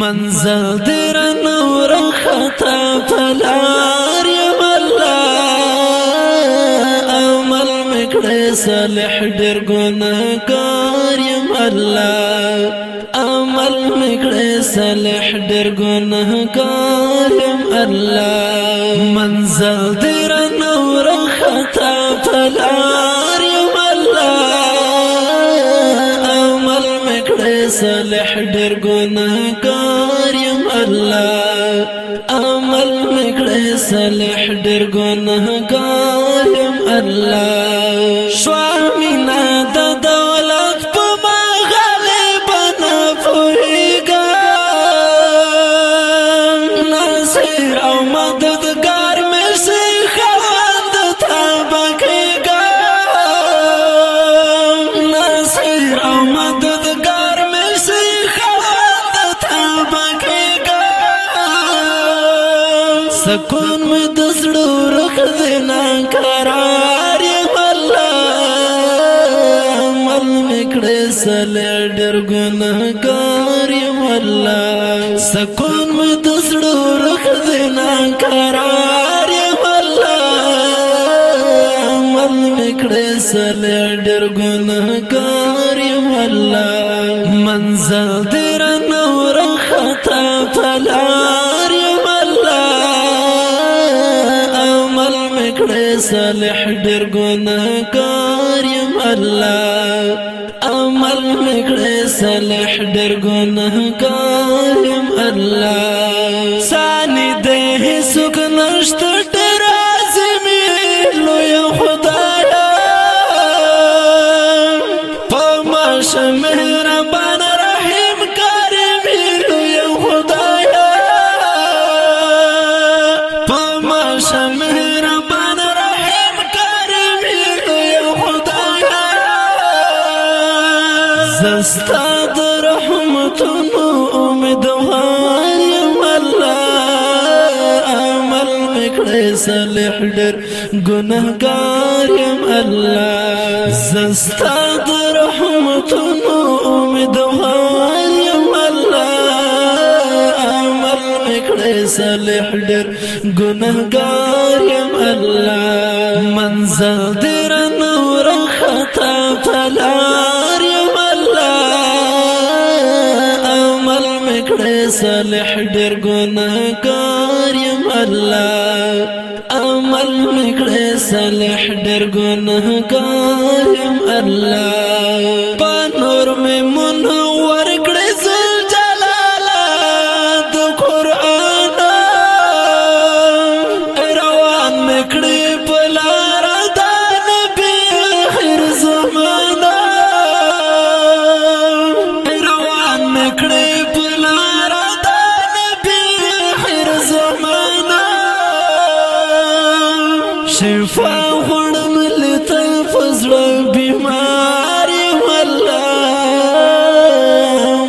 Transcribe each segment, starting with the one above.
منزل در نور خطا پلار الله عمل مکړه صالح ډیر ګناګار یم الله عمل مکړه صالح ډیر ګناګار یم الله منزل در نور خطا پلار یم صالح ډیر ګناګار الله. عمل مکړه صالح ډېر ګناهګار يم الله. سکون مې د زړه ورخ دې نه قرار والله مل میکړې سل ډېر ګناهګار والله سکون مې د زړه ورخ دې نه قرار والله مل میکړې سل ډېر ګناهګار والله منزل دې رنه ورخ ته پلان کړه صالح ډېر ګناګار يم الله عمل صالح ډېر ګناګار يم الله زستا د رحمتونو امیدوار یم الله. عمل میکړې صالح ډېر ګناهګار یم الله. زستا د رحمتونو امیدوار یم الله. عمل میکړې صالح ډېر ګناهګار یم الله. منزل در نور خطا فلار کړه صالح ډېر ګناګار يم الله عمل میکړه صالح ډېر ګناګار يم الله شفا غړم لته فزړ بیمار والله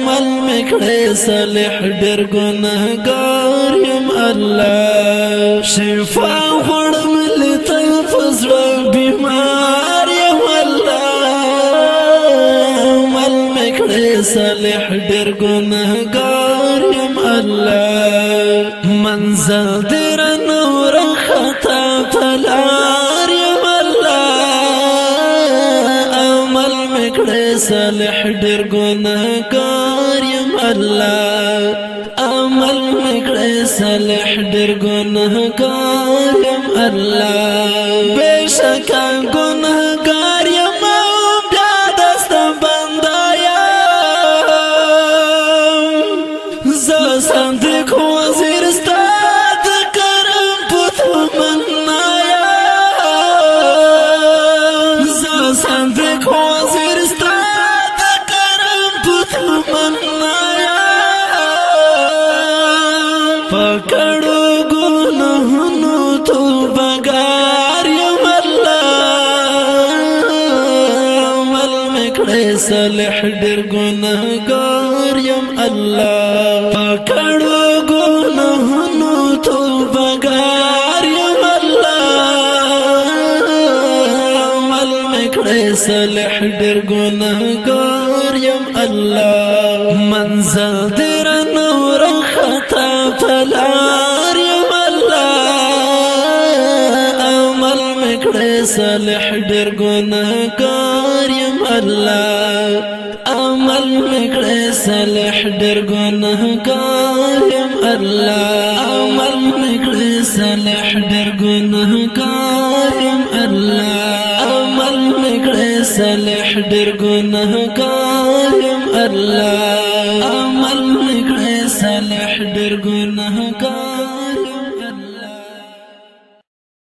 مل مکړه صالح ډېر ګناګار يم الله شفا غړم لته فزړ بیمار الله مل مکړه صالح ډېر ګناګار يم الله منزل در فلار یم الله عمل میکړه صالح ډیر ګناګار یم الله عمل میکړه صالح ډیر ګناګار یم الله بشکا ګناګار صالح ډېر ګناهګار یم الله. پکړو ګناهونو تو بګار یم الله. مل مکړې صالح ډېر ګناهګار یم الله. منزل در نور لار صالح ډېر ګناګار یم الله عمل میکړه صالح ډېر ګناګار یم الله عمل میکړه صالح ډېر ګناګار یم الله عمل میکړه صالح ډېر ګناګار یم الله عمل میکړه صالح ډېر ګناګار